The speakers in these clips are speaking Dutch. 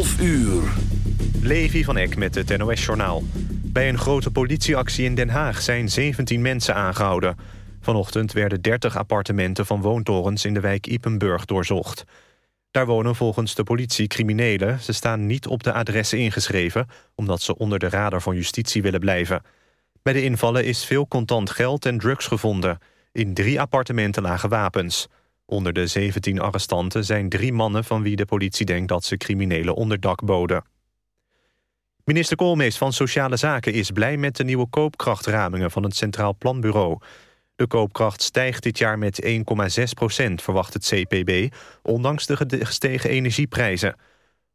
12 uur. Levi van Eck met het NOS-journaal. Bij een grote politieactie in Den Haag zijn 17 mensen aangehouden. Vanochtend werden 30 appartementen van woontorens in de wijk Ipenburg doorzocht. Daar wonen volgens de politie criminelen. Ze staan niet op de adressen ingeschreven... omdat ze onder de radar van justitie willen blijven. Bij de invallen is veel contant geld en drugs gevonden. In drie appartementen lagen wapens. Onder de 17 arrestanten zijn drie mannen van wie de politie denkt dat ze criminelen onderdak boden. Minister Koolmees van Sociale Zaken is blij met de nieuwe koopkrachtramingen van het Centraal Planbureau. De koopkracht stijgt dit jaar met 1,6 procent, verwacht het CPB, ondanks de gestegen energieprijzen.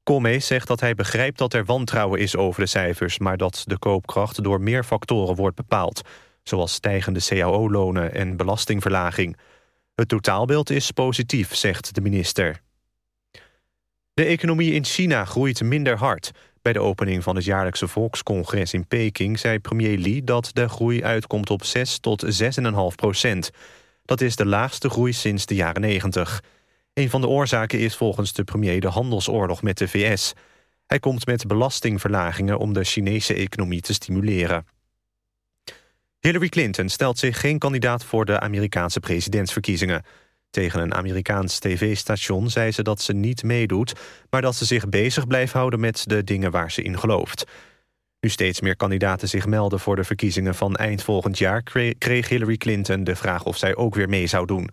Koolmees zegt dat hij begrijpt dat er wantrouwen is over de cijfers... maar dat de koopkracht door meer factoren wordt bepaald... zoals stijgende cao-lonen en belastingverlaging. Het totaalbeeld is positief, zegt de minister. De economie in China groeit minder hard. Bij de opening van het jaarlijkse volkscongres in Peking... zei premier Li dat de groei uitkomt op 6 tot 6,5 procent. Dat is de laagste groei sinds de jaren 90. Een van de oorzaken is volgens de premier de handelsoorlog met de VS. Hij komt met belastingverlagingen om de Chinese economie te stimuleren. Hillary Clinton stelt zich geen kandidaat voor de Amerikaanse presidentsverkiezingen. Tegen een Amerikaans tv-station zei ze dat ze niet meedoet... maar dat ze zich bezig blijft houden met de dingen waar ze in gelooft. Nu steeds meer kandidaten zich melden voor de verkiezingen van eind volgend jaar... kreeg Hillary Clinton de vraag of zij ook weer mee zou doen.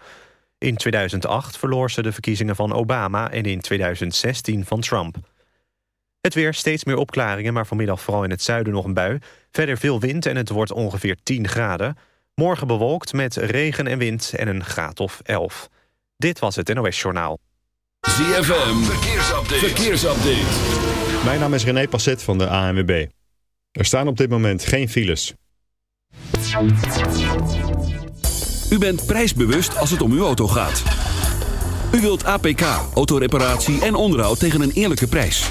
In 2008 verloor ze de verkiezingen van Obama en in 2016 van Trump. Het weer, steeds meer opklaringen, maar vanmiddag vooral in het zuiden nog een bui. Verder veel wind en het wordt ongeveer 10 graden. Morgen bewolkt met regen en wind en een graad of 11. Dit was het NOS Journaal. ZFM, verkeersupdate. verkeersupdate. Mijn naam is René Passet van de ANWB. Er staan op dit moment geen files. U bent prijsbewust als het om uw auto gaat. U wilt APK, autoreparatie en onderhoud tegen een eerlijke prijs.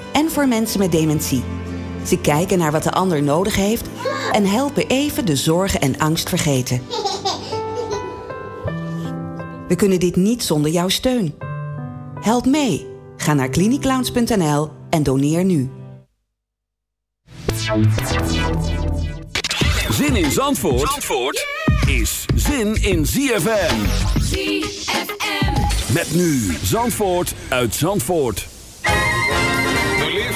en voor mensen met dementie. Ze kijken naar wat de ander nodig heeft... en helpen even de zorgen en angst vergeten. We kunnen dit niet zonder jouw steun. Help mee. Ga naar cliniclowns.nl en doneer nu. Zin in Zandvoort, Zandvoort is zin in ZFM. ZFM. Met nu Zandvoort uit Zandvoort.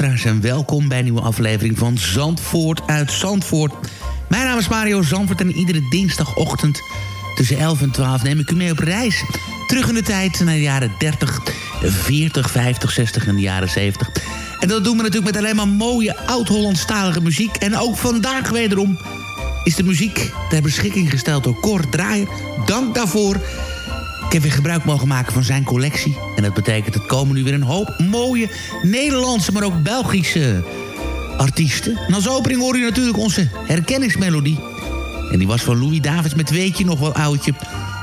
Luisteraars en welkom bij een nieuwe aflevering van Zandvoort uit Zandvoort. Mijn naam is Mario Zandvoort en iedere dinsdagochtend tussen 11 en 12 neem ik u mee op reis. Terug in de tijd naar de jaren 30, 40, 50, 60 en de jaren 70. En dat doen we natuurlijk met alleen maar mooie oud-Hollandstalige muziek. En ook vandaag wederom is de muziek ter beschikking gesteld door Cor Draaier. Dank daarvoor. Ik heb weer gebruik mogen maken van zijn collectie. En dat betekent, het komen nu weer een hoop mooie Nederlandse, maar ook Belgische artiesten. En als opening hoor je natuurlijk onze herkenningsmelodie. En die was van Louis Davids met Weet je nog wel oudje.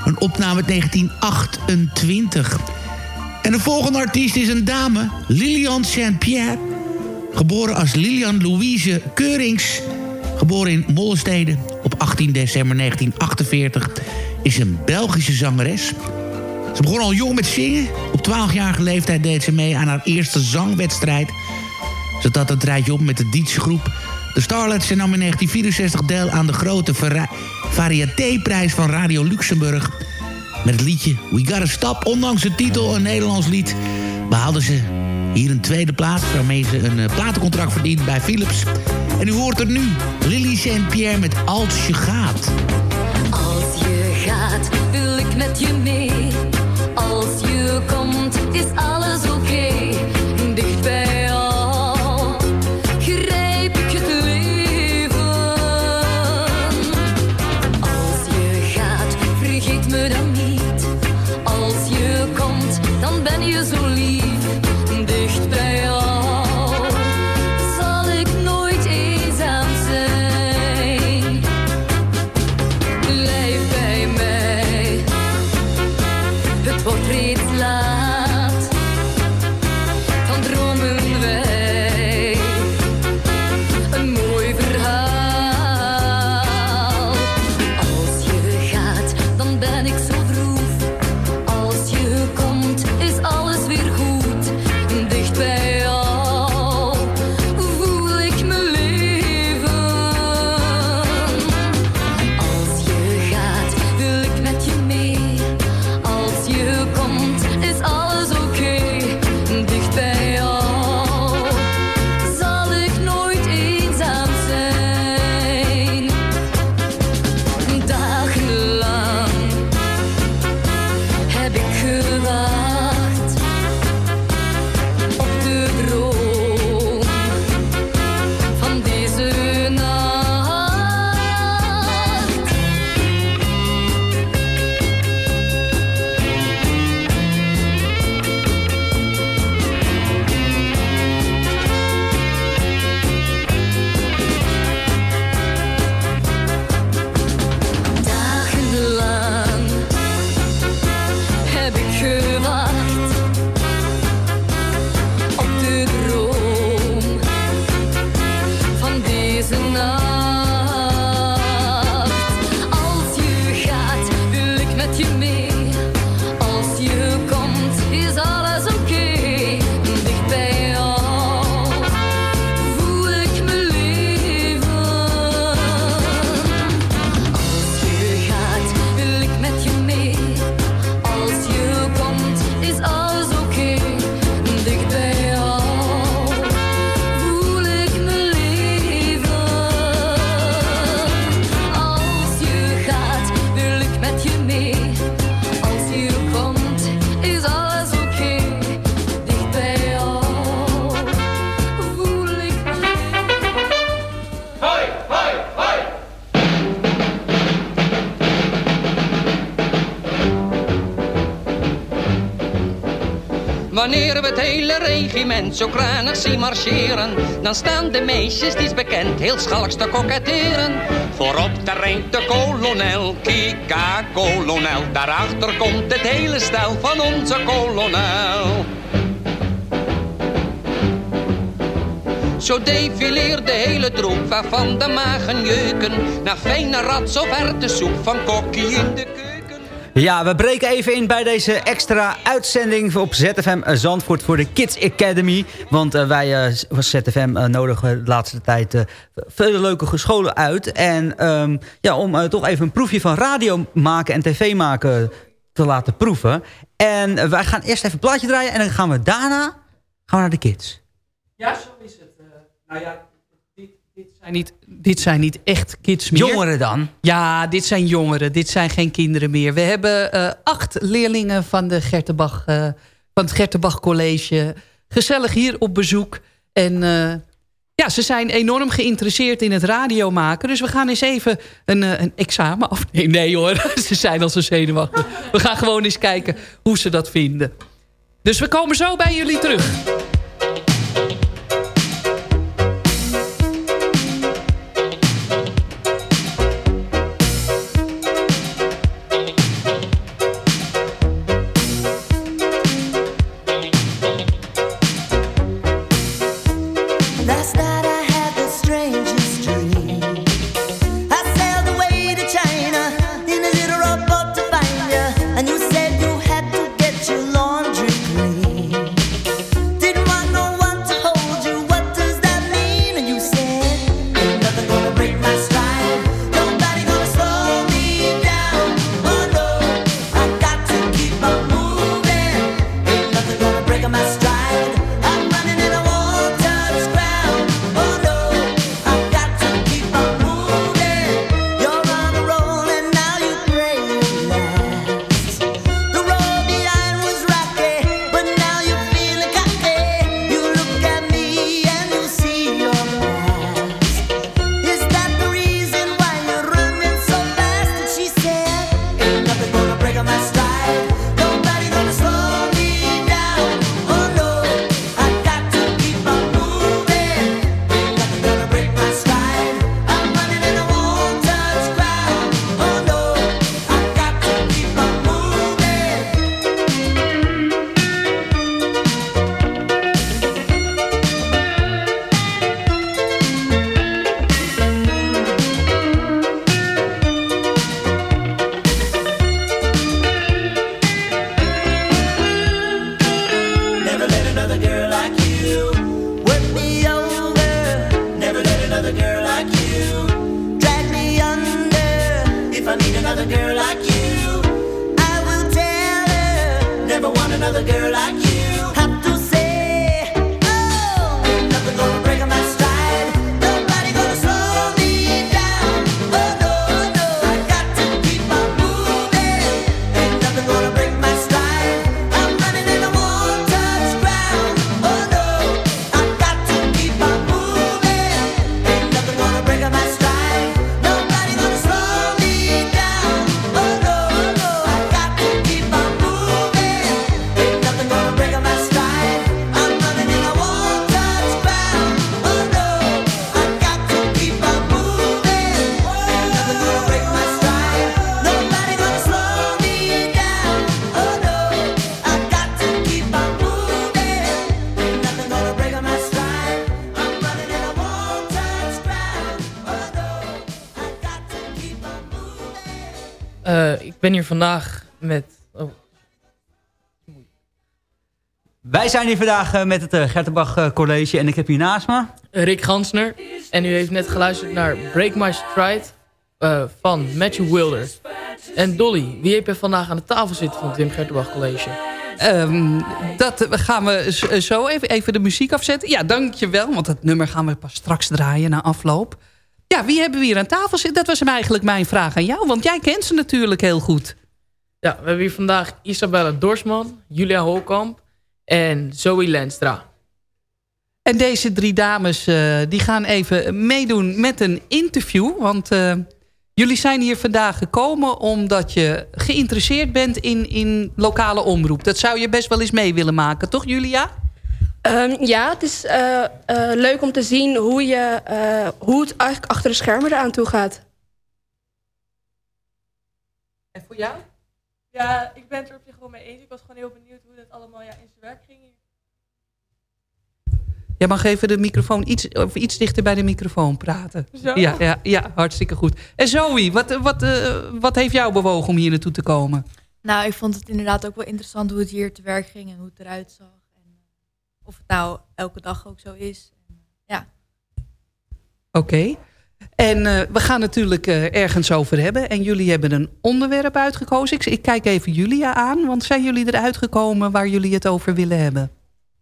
Een opname uit 1928. En de volgende artiest is een dame, Lilian Saint-Pierre. Geboren als Lilian Louise Keurings. Geboren in Mollenstede op 18 december 1948 is een Belgische zangeres. Ze begon al jong met zingen. Op 12-jarige leeftijd deed ze mee aan haar eerste zangwedstrijd. Ze had een rijtje op met de Dietse groep. De Starlets nam in 1964 deel aan de grote vari- variétéprijs van Radio Luxemburg. Met het liedje We Gotta Stop, ondanks de titel een Nederlands lied... behaalden ze hier een tweede plaats... waarmee ze een eh, platencontract verdient bij Philips. En u hoort er nu Lily St. Pierre met Als je gaat. Als je gaat, wil ik met je mee. Als je komt, is alles oké. Dicht bij grijp ik het leven. Als je gaat, vergeet me dan niet. Als je komt, dan ben je zo hele regiment zo kranig zien marcheren, dan staan de meisjes, die is bekend, heel schalks te koketteren. Voorop daar rijdt de kolonel, kika kolonel, daarachter komt het hele stel van onze kolonel. Zo defileert de hele troep waarvan de magen jeuken, naar fijne rats of soep van kokkie in de. Ja, we breken even in bij deze extra uitzending op ZFM Zandvoort voor de Kids Academy. Want eh, wij eh, als ZFM eh, nodigen de laatste tijd vele leuke scholen uit. En ehm, ja, om toch even een proefje van radio maken en tv maken te laten proeven. En wij gaan eerst even een plaatje draaien en dan gaan we daarna gaan we naar de kids. Ja, zo is het. nou ja, zijn niet, dit zijn niet echt kids meer. Jongeren dan? Ja, dit zijn jongeren. Dit zijn geen kinderen meer. We hebben eh, acht leerlingen van, de Gertenbach, eh, van het Gertenbach College. Gezellig hier op bezoek. En eh, ja, ze zijn enorm geïnteresseerd in het radio maken. Dus we gaan eens even een, een examen afnemen. Nee hoor, ze zijn al zo zenuwachtig. We gaan gewoon eens kijken hoe ze dat vinden. Dus we komen zo bij jullie terug. Hier vandaag met... Oh, Wij zijn hier vandaag eh, met het uh, Gertenbach eh, College en ik heb hier naast me... Rick Gansner. En u heeft net geluisterd naar Break My Stride eh, van Matthew Wilder. En Dolly, wie heb je vandaag aan de tafel zitten van het Wim Gertenbach College? Ehm, dat gaan we zo even, even de muziek afzetten. Ja, dankjewel, want dat nummer gaan we pas straks draaien na afloop. Ja, wie hebben we hier aan tafel zitten? Dat was hem eigenlijk mijn vraag aan jou, want jij kent ze natuurlijk heel goed. Ja, we hebben hier vandaag Isabella Dorsman, Julia Holkamp en Zoe Lenstra. En deze drie dames eh, die gaan even meedoen met een interview. Want eh, jullie zijn hier vandaag gekomen omdat je geïnteresseerd bent in, in lokale omroep. Dat zou je best wel eens mee willen maken, toch Julia? Ehm, ja, het is eh, eh, leuk om te zien hoe, je, eh, hoe het eigenlijk achter de schermen eraan toe gaat. En voor jou? Ja, ik ben het er op zich wel mee eens. Ik was gewoon heel benieuwd hoe dat allemaal ja, in zijn werk ging. hier. Jij mag even de microfoon iets, of iets dichter bij de microfoon praten. Zo? Ja, ja, ja, hartstikke goed. En Zoe, wat, wat, eh, wat heeft jou bewogen om hier naartoe te komen? Nou, ik vond het inderdaad ook wel interessant hoe het hier te werk ging en hoe het eruit zag. Of het nou elke dag ook zo is. En, ja. Oké. En eh, we gaan natuurlijk eh, ergens over hebben. En jullie hebben een onderwerp uitgekozen. Ik, ik kijk even Julia aan. Want zijn jullie eruit gekomen waar jullie het over willen hebben?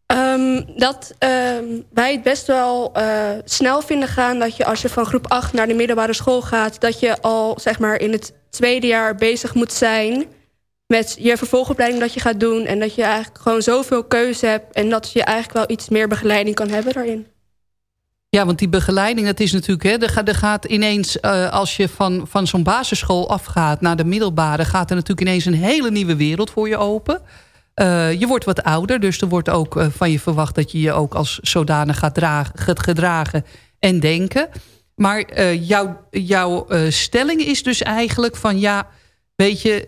Ehm, dat ehm, wij het best wel eh, snel vinden gaan dat je als je van groep 8 naar de middelbare school gaat... dat je al zeg maar in het tweede jaar bezig moet zijn met je vervolgopleiding dat je gaat doen. En dat je eigenlijk gewoon zoveel keuze hebt en dat je eigenlijk wel iets meer begeleiding kan hebben daarin. Ja, want die begeleiding, dat is natuurlijk... Hè, er, gaat, er gaat ineens, eh, als je van, van zo'n basisschool afgaat naar de middelbare... gaat er natuurlijk ineens een hele nieuwe wereld voor je open. Eh, je wordt wat ouder, dus er wordt ook eh, van je verwacht... dat je je ook als zodanig gaat, dragen, gedragen en denken. Maar jouw, jouw stelling is dus eigenlijk van... ja, weet je...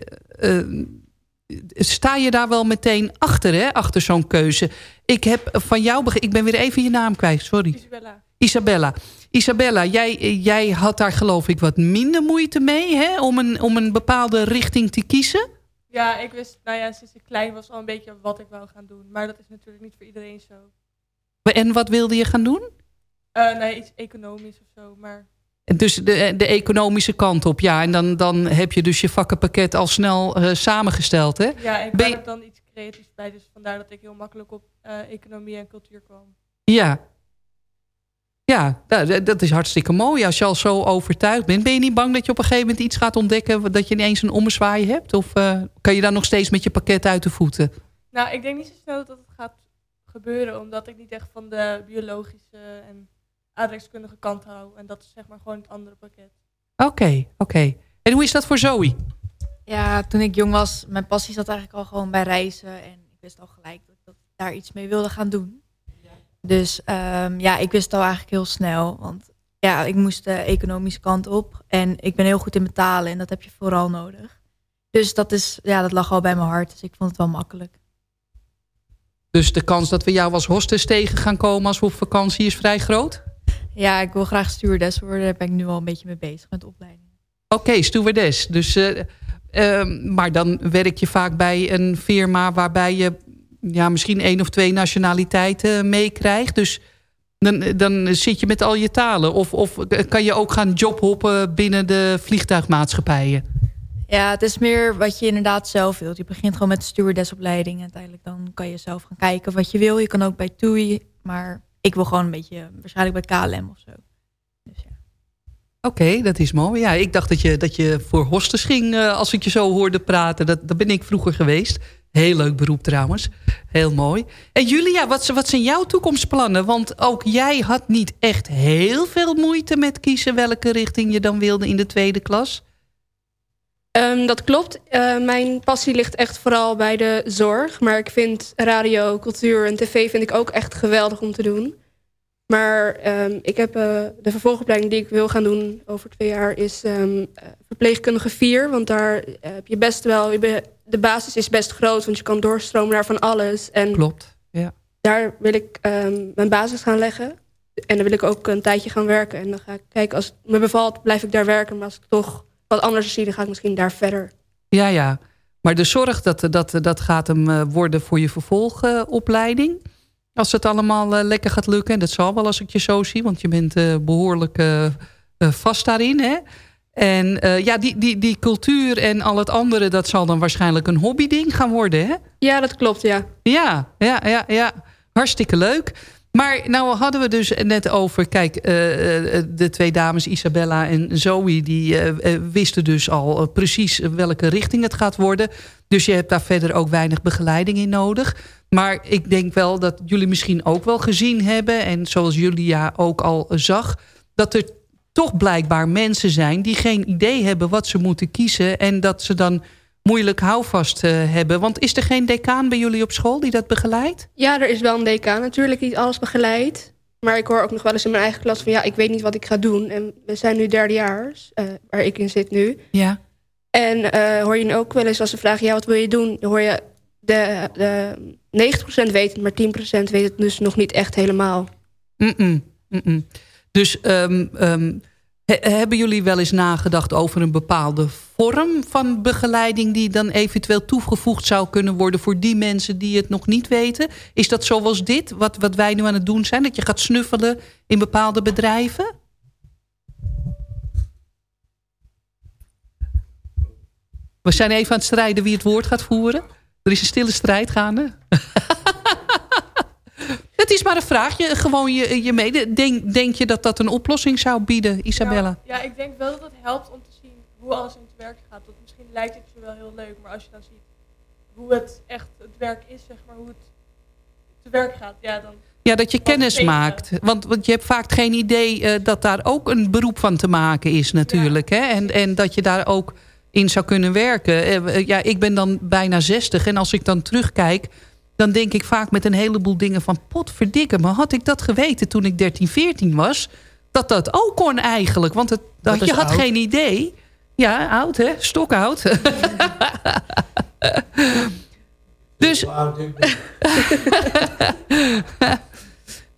sta je daar wel meteen achter, hè? Achter zo'n keuze. Ik heb van jou... Ik ben weer even je naam kwijt, sorry. Isabella. Isabella. Isabella, jij, jij had daar geloof ik wat minder moeite mee... Hè? Om, een, om een bepaalde richting te kiezen. Ja, ik wist, nou ja, sinds ik klein was al een beetje wat ik wou gaan doen. Maar dat is natuurlijk niet voor iedereen zo. En wat wilde je gaan doen? Eh, nee, iets economisch of zo. Maar Dus de, de economische kant op, ja. En dan, dan heb je dus je vakkenpakket al snel eh, samengesteld, hè? ja, ik Ben er dan iets creatiefs bij. Dus vandaar dat ik heel makkelijk op eh, economie en cultuur kwam. Ja. Ja, da- dat is hartstikke mooi als je al zo overtuigd bent. Ben je niet bang dat je op een gegeven moment iets gaat ontdekken... dat je ineens een ommezwaai hebt? Of eh, kan je dan nog steeds met je pakket uit de voeten? Nou, ik denk niet zo snel dat het gaat gebeuren. Omdat ik niet echt van de biologische en aardrijkskundige kant hou. En dat is zeg maar gewoon het andere pakket. Oké, oké. En hoe is dat voor Zoe? ja, toen ik jong was, mijn passie zat eigenlijk al gewoon bij reizen. En ik wist al gelijk dat ik dat daar iets mee wilde gaan doen. Dus ehm, ja, ik wist het al eigenlijk heel snel. Want ja, ik moest de economische kant op. En ik ben heel goed in betalen en dat heb je vooral nodig. Dus dat, is, ja, dat lag al bij mijn hart. Dus ik vond het wel makkelijk. Dus de kans dat we jou als hostess tegen gaan komen als we op vakantie is vrij groot? Ja, ik wil graag stewardess worden. Daar ben ik nu al een beetje mee bezig met opleiding. Oké, stewardess. Dus, eh, ehm, maar dan werk je vaak bij een firma waarbij je ja, misschien één of twee nationaliteiten meekrijgt. Dus dan, dan zit je met al je talen. Of, of kan je ook gaan jobhoppen binnen de vliegtuigmaatschappijen? Ja, het is meer wat je inderdaad zelf wilt. Je begint gewoon met de stewardessopleiding. En uiteindelijk dan kan je zelf gaan kijken wat je wil. Je kan ook bij TUI, maar ik wil gewoon een beetje... waarschijnlijk bij KLM of zo. Oké, dat is mooi. Ja, ik dacht dat je, dat je voor hostes ging eh, als ik je zo hoorde praten. Dat, dat ben ik vroeger geweest. Heel leuk beroep trouwens. Heel mooi. En Julia, wat, wat zijn jouw toekomstplannen? Want ook jij had niet echt heel veel moeite met kiezen... welke richting je dan wilde in de tweede klas. Ehm, dat klopt. Eh, mijn passie ligt echt vooral bij de zorg. Maar ik vind radio, cultuur en tv vind ik ook echt geweldig om te doen. Maar ehm, ik heb eh, de vervolgopleiding die ik wil gaan doen over twee jaar... is ehm, eh, verpleegkundige 4. Want daar heb je best wel... Je be- de basis is best groot, want je kan doorstromen naar van alles. En Klopt, ja. daar wil ik ehm, mijn basis gaan leggen. En dan wil ik ook een tijdje gaan werken. En dan ga ik kijken, als het me bevalt, blijf ik daar werken. Maar als ik toch wat anders zie, dan ga ik misschien daar verder. Ja, ja. Maar de zorg, dat, dat, dat gaat hem eh, worden voor je vervolgopleiding. Als het allemaal eh, lekker gaat lukken. En dat zal wel als ik je zo zie. Want je bent eh, behoorlijk eh, eh, vast daarin. Hè? En ja, die, die, die cultuur en al het andere... dat zal dan waarschijnlijk een hobbyding gaan worden, hè? Ja, dat klopt, ja. Ja, ja, ja, ja. Hartstikke leuk. Maar nou hadden we dus net over... Kijk, eh, eh, de twee dames Isabella en Zoe... die eh, wisten dus al precies welke richting het gaat worden. Dus je hebt daar verder ook weinig begeleiding in nodig. Maar ik denk wel dat jullie misschien ook wel gezien hebben... en zoals Julia ook al zag... dat er toch blijkbaar mensen zijn die geen idee hebben wat ze moeten kiezen... en dat ze dan moeilijk houvast eh, hebben. Want is er geen decaan bij jullie op school die dat begeleidt? Ja, er is wel een DK natuurlijk niet alles begeleid. Maar ik hoor ook nog wel eens in mijn eigen klas van... ja, ik weet niet wat ik ga doen. En we zijn nu derdejaars, eh waar ik in zit nu. Ja. En eh, hoor je ook wel eens als ze vragen... ja, wat wil je doen? Dan hoor je de, de 90% weet het, maar 10% weet het dus nog niet echt helemaal. Mm-mm, mm-mm. Dus ehm, ehm, he- hebben jullie wel eens nagedacht over een bepaalde vorm van begeleiding... die dan eventueel toegevoegd zou kunnen worden voor die mensen die het nog niet weten? Is dat zoals dit, wat, wat wij nu aan het doen zijn? Dat je gaat snuffelen in bepaalde bedrijven? We zijn even aan het strijden wie het woord gaat voeren. Er is een stille strijd gaande. Het is maar een vraag. Je, gewoon je, je mede. Denk, denk je dat dat een oplossing zou bieden, Isabella? Ja, ik denk wel dat het helpt om te zien hoe alles werk gaat. Want misschien lijkt het je wel heel leuk, maar als je dan ziet hoe het echt het werk is, zeg maar, hoe het te werk gaat, ja, dan... Ja, dat je kennis tegen. maakt. Want, want je hebt vaak geen idee eh, dat daar ook een beroep van te maken is natuurlijk. Hè? En, en dat je daar ook in zou kunnen werken. Eh, ja, ik ben dan bijna 60 en als ik dan terugkijk... dan denk ik vaak met een heleboel dingen van... potverdikke, maar had ik dat geweten toen ik 13, 14 was... dat dat ook kon eigenlijk. Want het, Dat je had oud. geen idee. Ja, oud hè? Stokoud. dus...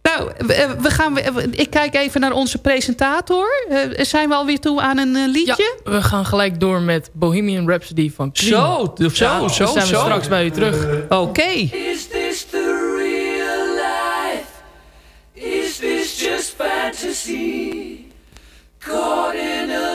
Nou, we, we gaan, we- ik kijk even naar onze presentator. Eh, zijn we alweer toe aan een eh, liedje? We gaan gelijk door met Bohemian Rhapsody van Queen. Zo, zo, Ja, zo, Dan zijn we zo. straks bij u terug. Oké. Is this the real life? Is this just fantasy? Caught in a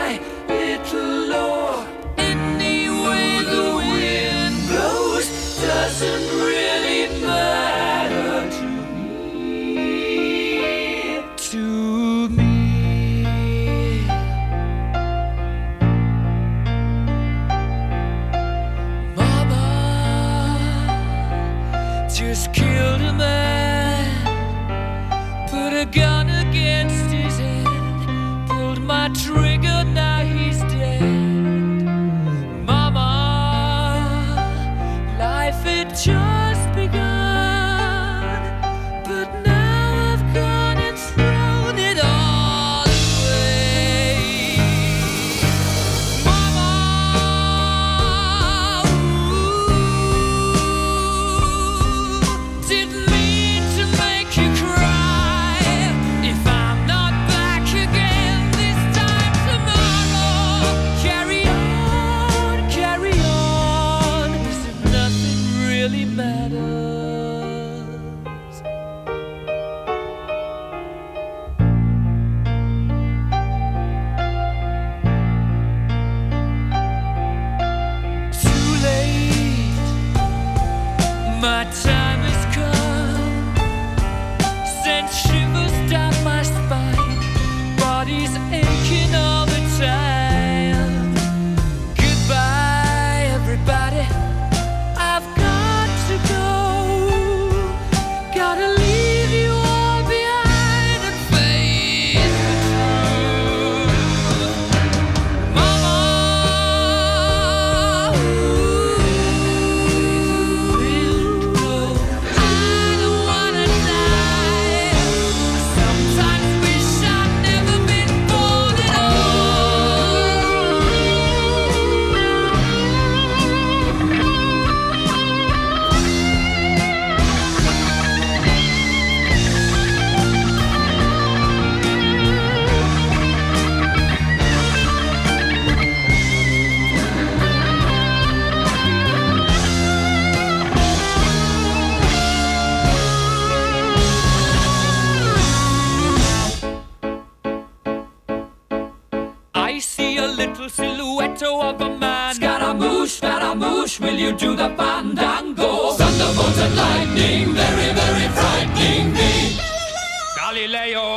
Galileo,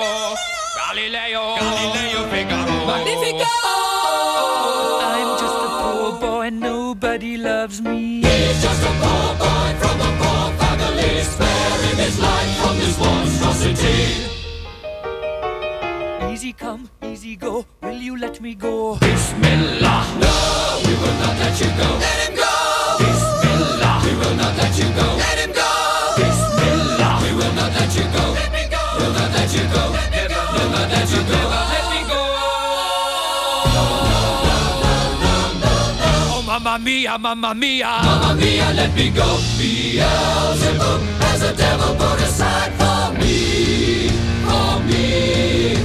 Galileo, Galileo Figaro. Magnifico! I'm just a poor boy, nobody loves me. He's just a poor boy from a poor family, sparing his life from this monstrosity. Easy come, easy go, will you let me go? Bismillah, no, we will not let you go. Let him go! Bismillah, we will not let you go. Let him go! Bismillah, we will not let you go. Let you go. Let me go! Oh, mamma mia, mamma mia! Mamma mia, let me go. Beelzebub has a devil put aside for me, for me.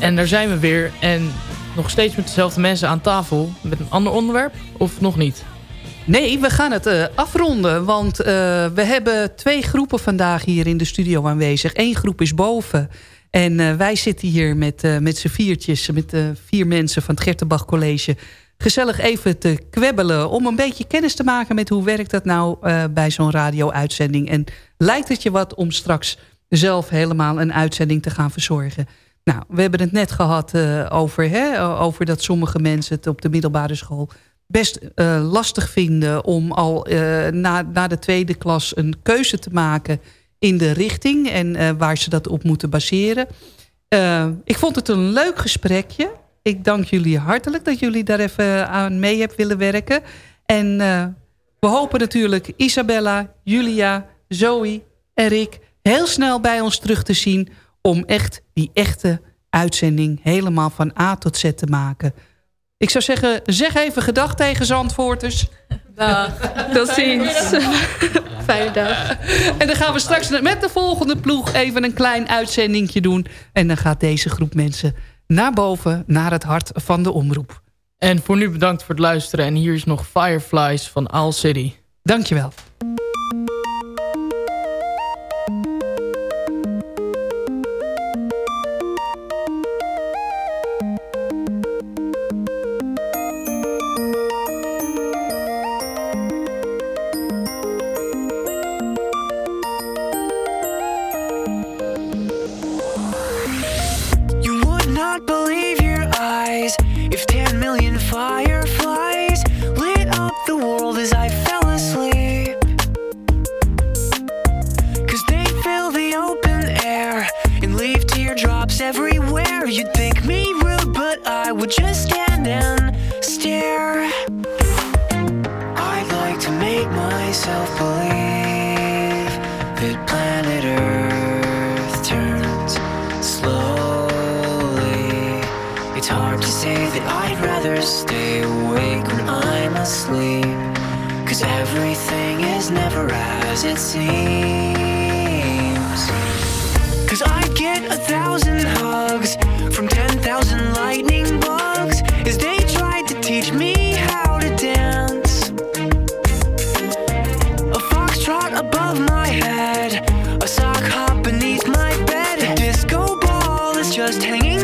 En daar zijn we weer. En nog steeds met dezelfde mensen aan tafel. Met een ander onderwerp? Of nog niet? Nee, we gaan het eh, afronden. Want eh, we hebben twee groepen vandaag hier in de studio aanwezig. Eén groep is boven. En eh, wij zitten hier met, met z'n viertjes. Met vier mensen van het Gertenbach College. Gezellig even te kwebbelen. Om een beetje kennis te maken met hoe werkt dat nou bij zo'n radio-uitzending. En lijkt het je wat om straks zelf helemaal een uitzending te gaan verzorgen. Nou, we hebben het net gehad eh, over, hè, over dat sommige mensen het op de middelbare school best eh, lastig vinden om al eh, na, na de tweede klas een keuze te maken in de richting en waar ze dat op moeten baseren. Ik vond het een leuk gesprekje. Ik dank jullie hartelijk dat jullie daar even aan mee hebben willen werken. En we hopen natuurlijk Isabella, Julia, Zoe en heel snel bij ons terug te zien... om echt die echte uitzending helemaal van A tot Z te maken. Ik zou zeggen, zeg even gedag tegen Zandvoorters. Dag. Tot ziens. Fijne dag. En dan gaan we straks met de volgende ploeg even een klein uitzendingje doen. En dan gaat deze groep mensen naar boven, naar het hart van de omroep. En voor nu bedankt voor het luisteren. En hier is nog Fireflies van All City. Dankjewel.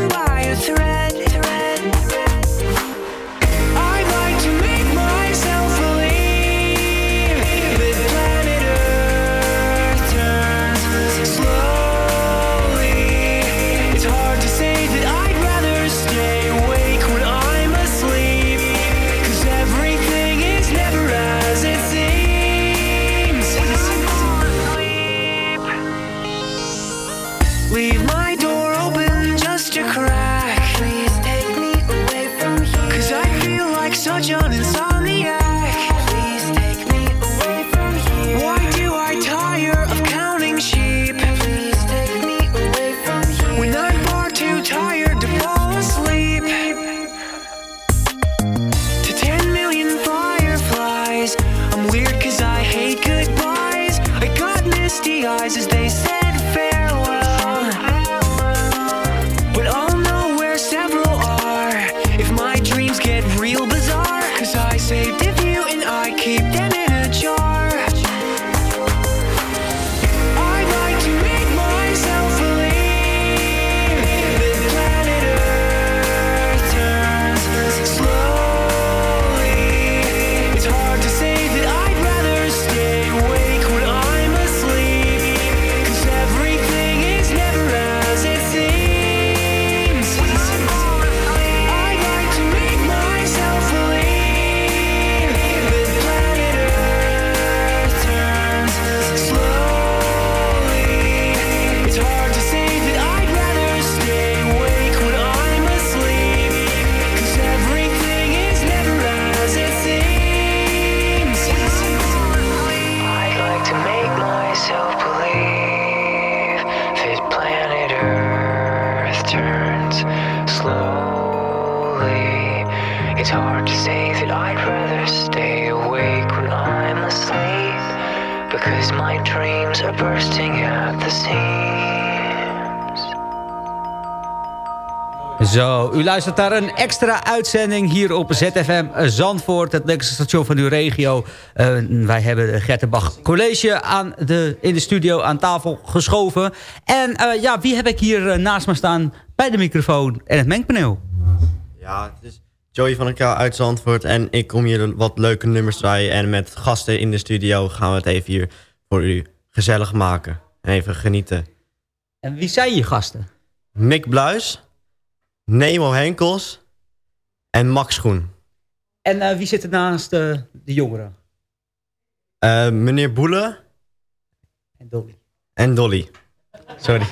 by a thread. Zo, u luistert naar een extra uitzending hier op ZFM Zandvoort, het leukste station van uw regio. Eh, wij hebben de Gertenbach College aan de, in de studio aan tafel geschoven. En eh, ja, wie heb ik hier eh, naast me staan bij de microfoon en het mengpaneel? Ja, het is Joey van der Kaal uit Zandvoort en ik kom hier wat leuke nummers draaien. En met gasten in de studio gaan we het even hier voor u gezellig maken. En even genieten. En wie zijn je gasten? Mick Bluis, Nemo Henkels en Max Groen. En eh, wie zit er naast eh, de jongeren? Eh, meneer Boele. En Dolly. En Dolly. Sorry.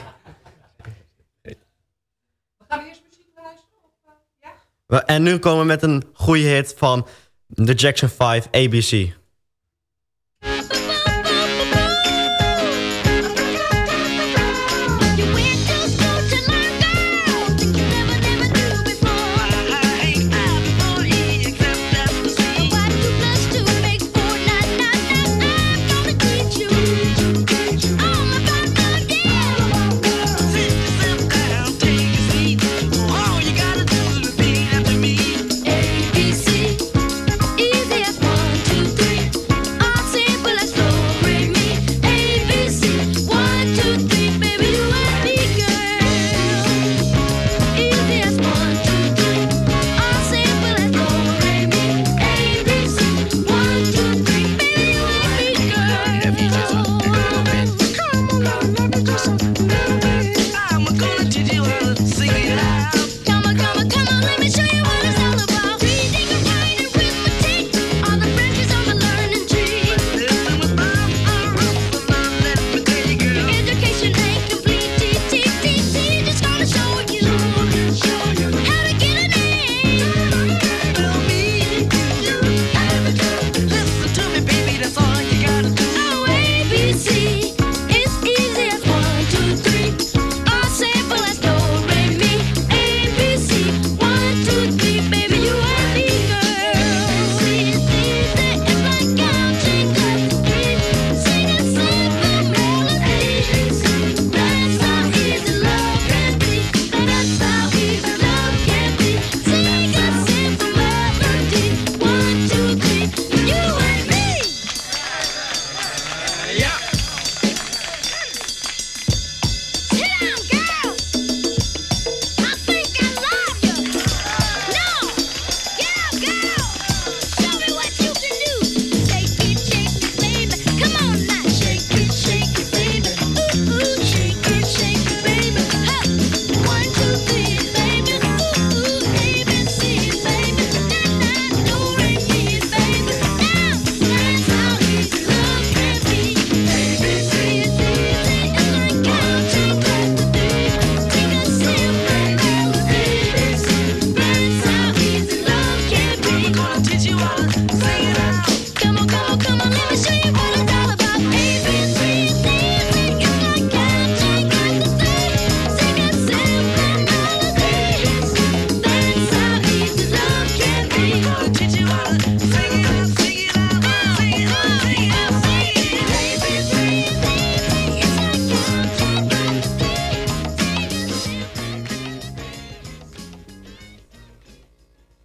We- En nu komen we met een goede hit van The Jackson 5 ABC.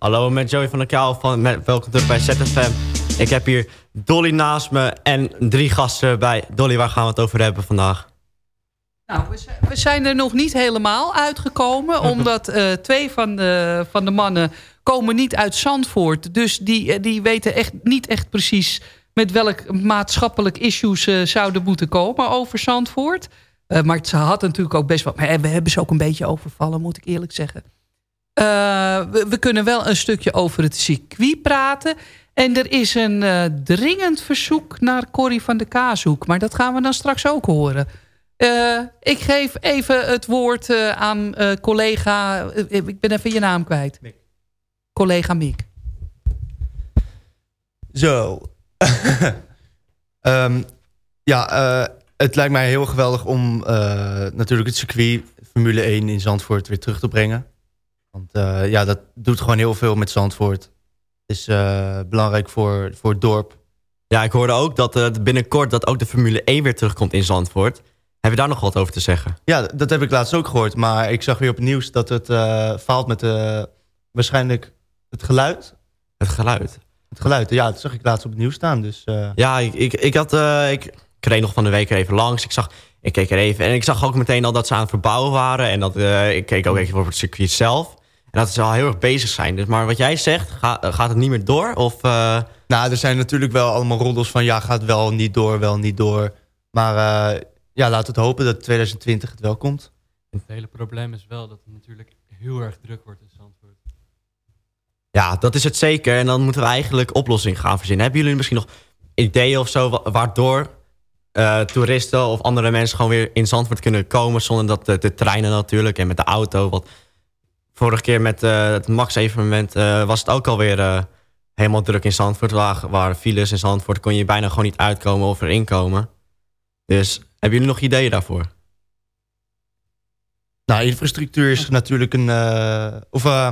Hallo, met Joey van der Kaal van met, welkom terug bij ZFM. Ik heb hier Dolly naast me en drie gasten bij. Dolly, waar gaan we het over hebben vandaag? Nou, we zijn, er nog niet helemaal uitgekomen. omdat eh, twee van de, van de mannen komen niet uit Zandvoort. Dus die, eh, die weten echt niet echt precies... met welk maatschappelijk issues ze zouden moeten komen over Zandvoort. Eh, maar ze had natuurlijk ook best wel... Maar we hebben ze ook een beetje overvallen, moet ik eerlijk zeggen. Eh, we, we kunnen wel een stukje over het circuit praten. En er is een eh, dringend verzoek naar Corrie van de Kaashoek. Maar dat gaan we dan straks ook horen. Eh, ik geef even het woord eh, aan eh, collega... ik ben even je naam kwijt. Collega Mick. Zo. Ehm, ja, eh, het lijkt mij heel geweldig om eh, natuurlijk het circuit Formule 1 in Zandvoort weer terug te brengen. Want eh, ja, dat doet gewoon heel veel met Zandvoort. Het is eh, belangrijk voor, voor het dorp. Ja, ik hoorde ook dat eh, binnenkort dat ook de Formule 1 weer terugkomt in Zandvoort. Heb je daar nog wat over te zeggen? Ja, dat heb ik laatst ook gehoord. Maar ik zag weer op het nieuws dat het faalt met waarschijnlijk het geluid. Het geluid? Het geluid, ja, dat zag ik laatst op het nieuws staan. Dus, Ja, ik, ik, ik had... ik, reed nog van de week er even langs. Ik, zag, ik keek er even en ik zag ook meteen al dat ze aan het verbouwen waren. En dat, ik keek ook even over het circuit zelf. En dat ze al heel erg bezig zijn. Dus, maar wat jij zegt, ga- eh, gaat het niet meer door? Of, eh, Nou, er zijn natuurlijk wel allemaal roddels van... ja, gaat wel niet door, wel niet door. Maar eh, ja, laten we het hopen dat 2020 het wel komt. Het hele probleem is wel dat het natuurlijk heel erg druk wordt in Zandvoort. Ja, dat is het zeker. En dan moeten we eigenlijk oplossingen gaan verzinnen. Hebben jullie misschien nog ideeën of zo... wa- waardoor eh, toeristen of andere mensen gewoon weer in Zandvoort kunnen komen... zonder dat de, de treinen natuurlijk en met de auto... Wat vorige keer met eh, het Max-evenement eh, was het ook alweer uh, helemaal druk in Zandvoort. Waar, waar files in Zandvoort kon je bijna gewoon niet uitkomen of erin komen. Dus hebben jullie nog ideeën daarvoor? Nou, infrastructuur is natuurlijk een... eh, of, eh,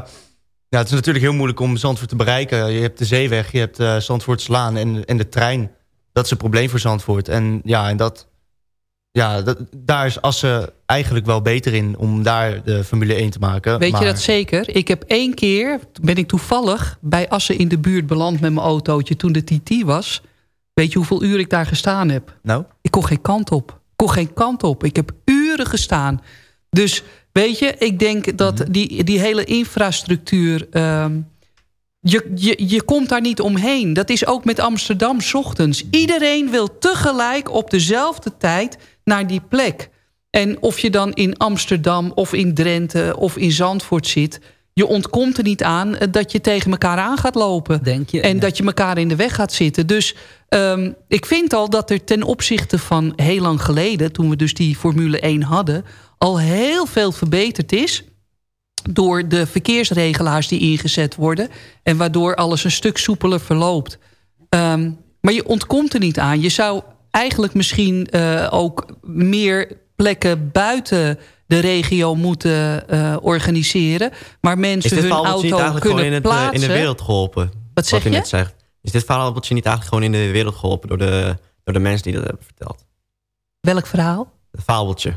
ja, het is natuurlijk heel moeilijk om Zandvoort te bereiken. Je hebt de zeeweg, je hebt uh, Zandvoortslaan en, en de trein. Dat is een probleem voor Zandvoort. En ja, en dat, ja dat, daar is Assen eigenlijk wel beter in... om daar de Formule 1 te maken. Weet maar, je dat zeker? Ik heb één keer, ben ik toevallig bij Assen in de buurt beland met mijn autootje... toen de TT was. Weet je hoeveel uur ik daar gestaan heb? Nou? Ik kon geen kant op. Ik kon geen kant op. Ik heb uren gestaan. Dus weet je, ik denk dat Mhm. die, die hele infrastructuur... ehm, je, je, je komt daar niet omheen. Dat is ook met Amsterdam 's ochtends. Iedereen wil tegelijk op dezelfde tijd naar die plek. En of je dan in Amsterdam of in Drenthe of in Zandvoort zit... je ontkomt er niet aan eh, dat je tegen elkaar aan gaat lopen. Denk je? En dat je elkaar in de weg gaat zitten. Dus ehm, ik vind al dat er ten opzichte van heel lang geleden... toen we dus die Formule 1 hadden... al heel veel verbeterd is door de verkeersregelaars die ingezet worden... en waardoor alles een stuk soepeler verloopt. Ehm, maar je ontkomt er niet aan. Je zou eigenlijk misschien eh, ook meer plekken buiten de regio moeten eh, organiseren... waar mensen hun niet auto kunnen in, het, eh, plaatsen. in de wereld geholpen? Wat zeg u je? net zegt. Is dit verhaaltje niet eigenlijk gewoon in de wereld geholpen... door de, door de mensen die dat hebben verteld? Welk verhaal? Het fabeltje.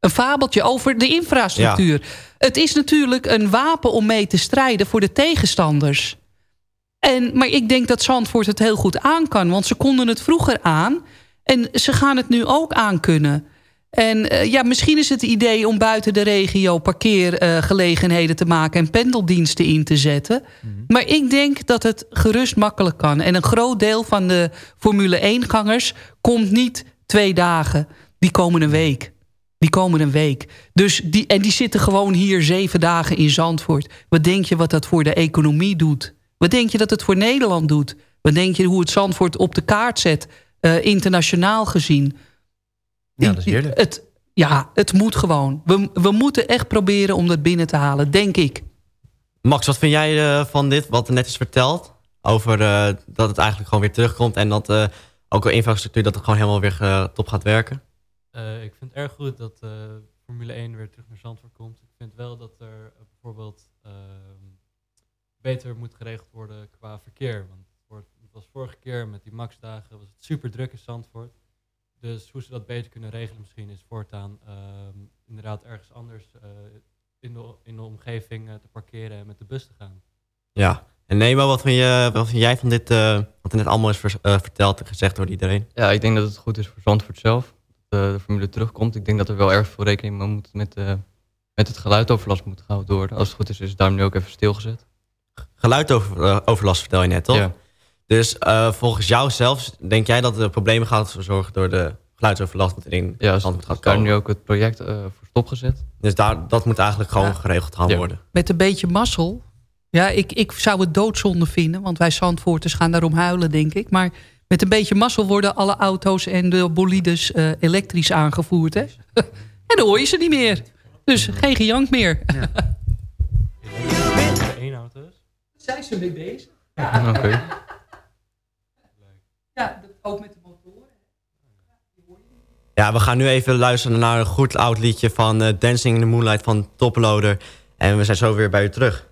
Een fabeltje over de infrastructuur. Het is natuurlijk een wapen om mee te strijden voor de tegenstanders. En, maar ik denk dat Zandvoort het heel goed aan kan. Want ze konden het vroeger aan. En ze gaan het nu ook aankunnen. En eh, ja, misschien is het idee om buiten de regio parkeergelegenheden te maken... en pendeldiensten in te zetten. Maar ik denk dat het gerust makkelijk kan. En een groot deel van de Formule 1-gangers komt niet twee dagen. Die komen een week. Die komen een week. Dus die, en die zitten gewoon hier zeven dagen in Zandvoort. Wat denk je wat dat voor de economie doet? Wat denk je dat het voor Nederland doet? Wat denk je hoe het Zandvoort op de kaart zet, eh, internationaal gezien? Ja, dat is heerlijk. Het, ja, het moet gewoon. We, we moeten echt proberen om dat binnen te halen, denk ik. Max, wat vind jij eh, van dit, wat er net is verteld? Over eh, dat het eigenlijk gewoon weer terugkomt... en dat eh, ook al infrastructuur dat het gewoon helemaal weer top gaat werken? Eh, ik vind het erg goed dat eh, Formule 1 weer terug naar Zandvoort komt. Ik vind wel dat er bijvoorbeeld ehm, beter moet geregeld worden qua verkeer. Want was vorige keer met die maxdagen was het super druk in Zandvoort. Dus hoe ze dat beter kunnen regelen misschien is voortaan ehm, inderdaad ergens anders eh, in, de, in de omgeving eh, te parkeren en met de bus te gaan. Ja. En Nemo, wat vind, je, wat vind jij van dit, eh, wat er net allemaal is vers- verteld en gezegd door iedereen? Ja, ik denk dat het goed is voor Zandvoort zelf. Dat de, de formule terugkomt. Ik denk dat er wel erg veel rekening mee moet met, met het geluidoverlast moet gehouden worden. Als het goed is, is het daarom nu ook even stilgezet. Geluidoverlast vertel je net, toch? Ja. Dus eh, volgens jou zelf, denk jij dat er problemen gaat verzorgen door de geluidsoverlast wat in Ja, Zandvoort gaat daar komen? nu ook het project eh, voor stopgezet. Dus daar, dat moet eigenlijk gewoon Ja. geregeld gaan Ja. worden. Met een beetje mazzel. Ja, ik, ik zou het doodzonde vinden. Want wij Zandvoorters gaan daarom huilen, denk ik. Maar met een beetje mazzel worden alle auto's en de bolides eh, elektrisch aangevoerd. Hè? en dan hoor je ze niet meer. Dus geen gejank meer. Eén auto is. Zijn ze mee bezig? Oké. Ja, ook met de motoren. Ja, we gaan nu even luisteren naar een goed oud liedje van eh, Dancing in the Moonlight van Toploader. En we zijn zo weer bij u terug.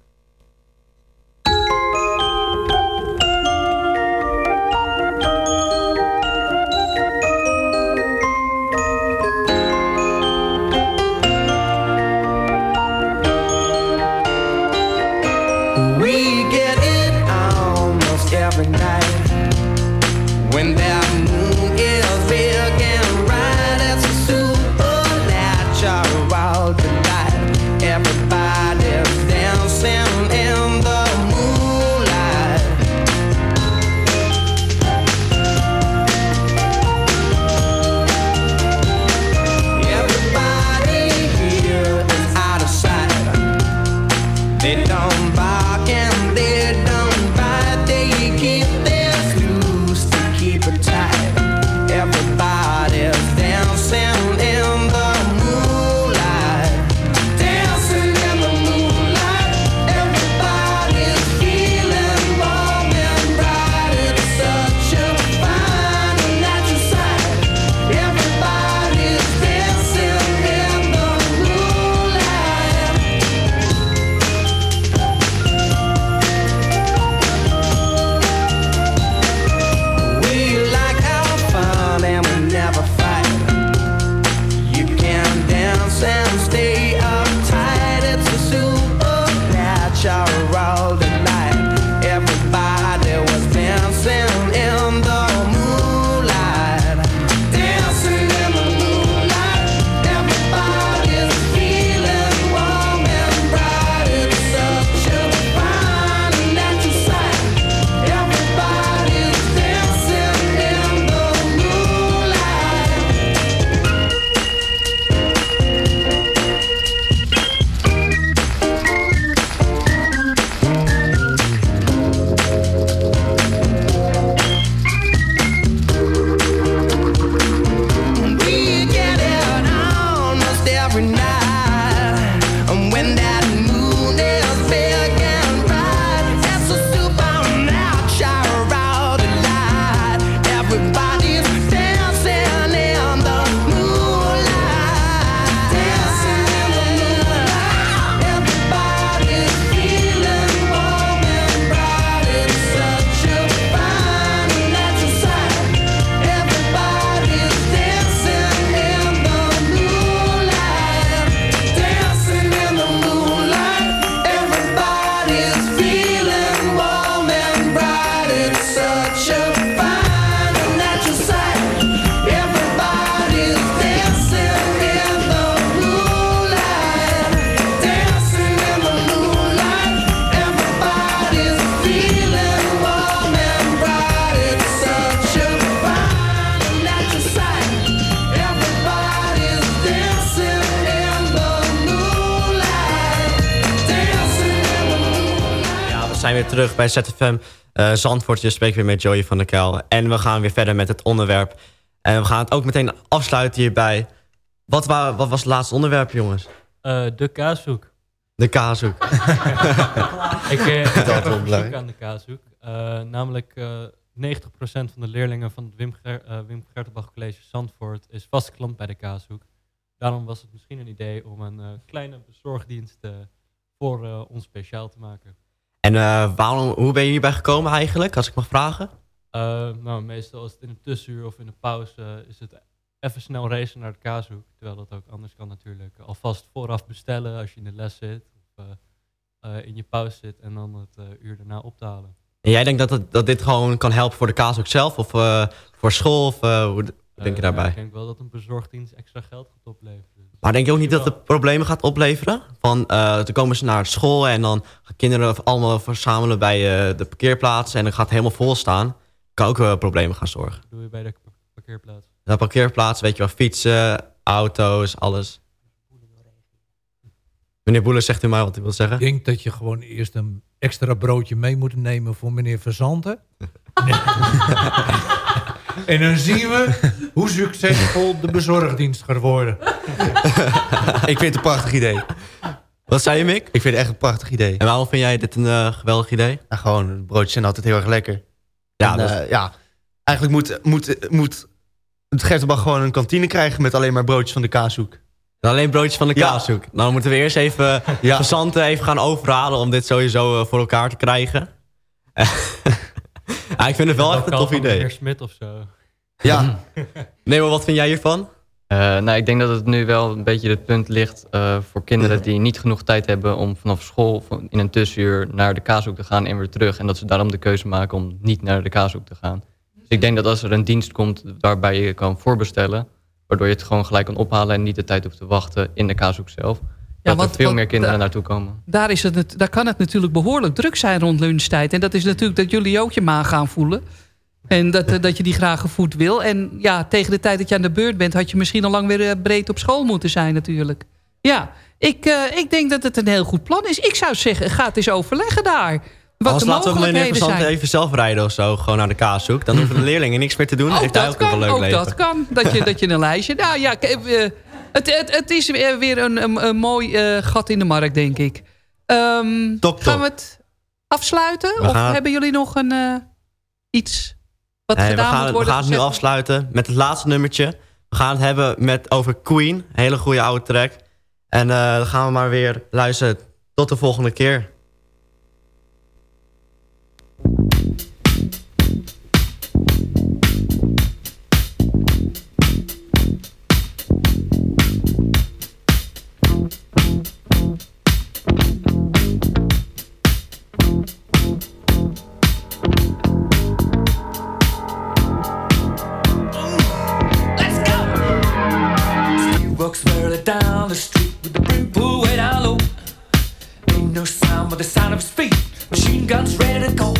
Terug bij ZFM eh Zandvoort. Je spreekt weer met Joey van der Kuil. En we gaan weer verder met het onderwerp. En we gaan het ook meteen afsluiten hierbij. Wat, wa- wat was het laatste onderwerp, jongens? Eh, de kaashoek. De kaashoek. ik eh, ik Dat heb blij. aan de kaashoek. Eh, namelijk eh 90% van de leerlingen van het Wim, Ger Wim Gertenbach College Zandvoort is vastgeklampt bij de kaashoek. Daarom was het misschien een idee om een kleine bezorgdienst voor ons speciaal te maken. En eh, waarom, hoe ben je hierbij gekomen eigenlijk, als ik mag vragen? Eh, nou, meestal is het in een tussenuur of in een pauze is het even snel racen naar de kaashoek. Terwijl dat ook anders kan natuurlijk. Alvast vooraf bestellen als je in de les zit. Of, eh, in je pauze zit en dan het uur daarna op te halen. En jij denkt dat, het, dat dit gewoon kan helpen voor de kaas ook zelf? Of voor school? Of hoe denk je Eh, daarbij? Ik denk wel dat een bezorgdienst extra geld gaat opleveren. Maar denk je ook niet dat het problemen gaat opleveren? Van, eh dan komen ze naar school en dan gaan kinderen allemaal verzamelen bij eh, de parkeerplaats. En dan gaat het helemaal vol staan. Kan ook wel problemen gaan zorgen. doe je bij de pa- parkeerplaats. De parkeerplaats, weet je wel, fietsen, auto's, alles. Meneer Boele, zegt u maar wat u wilt zeggen? Ik denk dat je gewoon eerst een extra broodje mee moet nemen voor meneer Verzanten. en dan zien we hoe succesvol de bezorgdienst gaat worden. ik vind het een prachtig idee. Wat zei je, Mick? Ik vind het echt een prachtig idee. En waarom vind jij dit een eh, geweldig idee? Nou, gewoon, broodjes zijn altijd heel erg lekker. Ja, En, dat is- eh, ja eigenlijk moet, moet, moet het Gertenbach gewoon een kantine krijgen met alleen maar broodjes van de kaashoek. En alleen broodjes van de Ja. kaashoek. Dan moeten we eerst even ja. Verzanten even gaan overhalen om dit sowieso eh, voor elkaar te krijgen. ja, ik vind het wel echt een tof idee. meneer Smit of zo. Ja. nee, maar wat vind jij hiervan? Eh, nou, ik denk dat het nu wel een beetje het punt ligt eh, voor kinderen die niet genoeg tijd hebben om vanaf school in een tussenuur naar de kaashoek te gaan en weer terug. En dat ze daarom de keuze maken om niet naar de kaashoek te gaan. Dus ik denk dat als er een dienst komt waarbij je kan voorbestellen, waardoor je het gewoon gelijk kan ophalen en niet de tijd hoeft te wachten in de kaashoek zelf. Dat want- er veel want meer kinderen da- naartoe komen. Daar, is het, daar kan het natuurlijk behoorlijk druk zijn rond lunchtijd. En dat is natuurlijk dat jullie ook je maag gaan voelen. En dat, eh, dat je die graag gevoed wil. En ja, tegen de tijd dat je aan de beurt bent... had je misschien al lang weer eh, breed op school moeten zijn natuurlijk. Ja, ik, eh, ik denk dat het een heel goed plan is. Ik zou zeggen, ga het eens overleggen daar. Wat de laten we meneer even zelf rijden of zo. Gewoon naar de kaashoek. Dan hoeven de leerlingen niks meer te doen. Ook Heeft hij dat ook nog kan, een leuk ook leven. dat kan. Dat je, dat je een lijstje... Nou ja, het, het, het is weer een, een, een mooi eh, gat in de markt, denk ik. Ehm, Gaan we het afsluiten? We of gaan- hebben jullie nog een, eh, iets wat Nee, we gedaan gaan, moet het- we worden? gaan het nu afsluiten met het laatste nummertje. We gaan het hebben met, over Queen. Hele goede oude track. En eh, dan gaan we maar weer luisteren. Tot de volgende keer. No sound but the sound of his feet. Machine guns ready to go.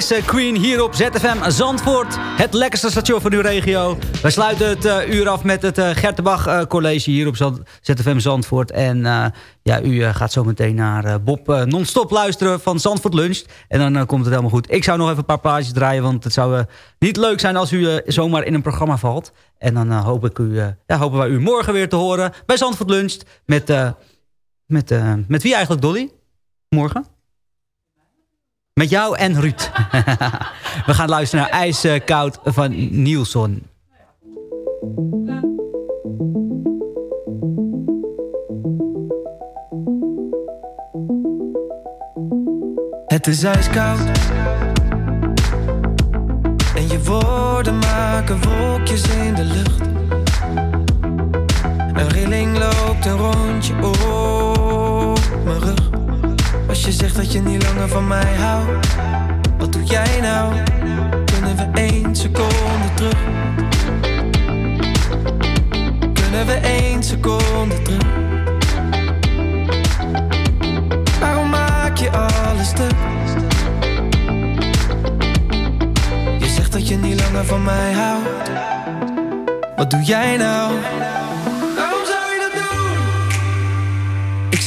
Is eh, Queen hier op ZFM Zandvoort. Het lekkerste station van uw regio. Wij sluiten het eh, uur af met het uh, eh, College hier op ZFM Zandvoort. En ja, u gaat zo meteen naar Bob non-stop luisteren van Zandvoort Lunch. En dan komt het helemaal goed. Ik zou nog even een paar plaatjes draaien, want het zou niet leuk zijn als u zomaar in een programma valt. En dan hoop ik u, ja, hopen wij u morgen weer te horen bij Zandvoort Lunch. Met, met, met wie eigenlijk, Dolly? Morgen? Met jou en Ruud. We gaan luisteren naar IJskoud van Nielsen. Het is ijskoud En je woorden maken wolkjes in de lucht Een rilling loopt een rondje op mijn rug Als je zegt dat je niet langer van mij houdt Wat doe jij nou? Kunnen we één seconde terug? Kunnen we één seconde terug? Waarom maak je alles stuk? Je zegt dat je niet langer van mij houdt. Wat doe jij nou?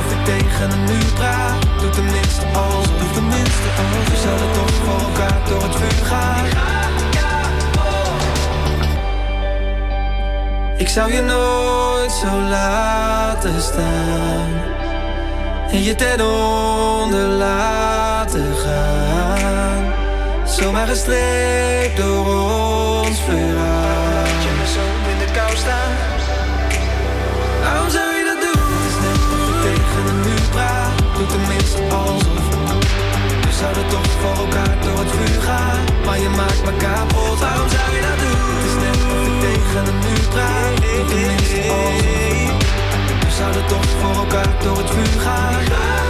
Of ik tegen een muur praat. Doe tenminste alsof. Doe tenminste alsof. We zouden toch voor elkaar door het vuur gaan. Ik zou je nooit zo laten staan en je ten onder laten gaan. Zomaar gestreept door ons verhaal. Laat je me zo in de kou staan. Tenminste alsof. We zouden toch voor elkaar door het vuur gaan. Maar je maakt me kapot. Waarom zou je dat doen? Het is net of ik tegen een muur praat. Tenminste alsof. We zouden toch voor elkaar door het vuur gaan.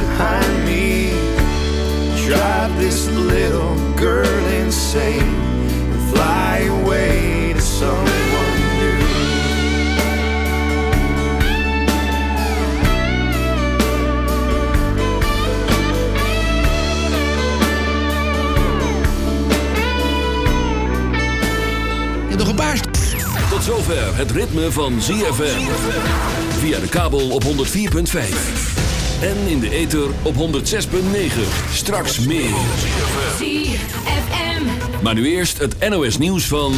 behind me. Drive this little girl insane. And fly away to someone new. En nog een paar... Tot zover het ritme van ZFM. Via de kabel op 104.5. En in de ether op 106.9. Straks meer. ZFM. Maar nu eerst het NOS nieuws van...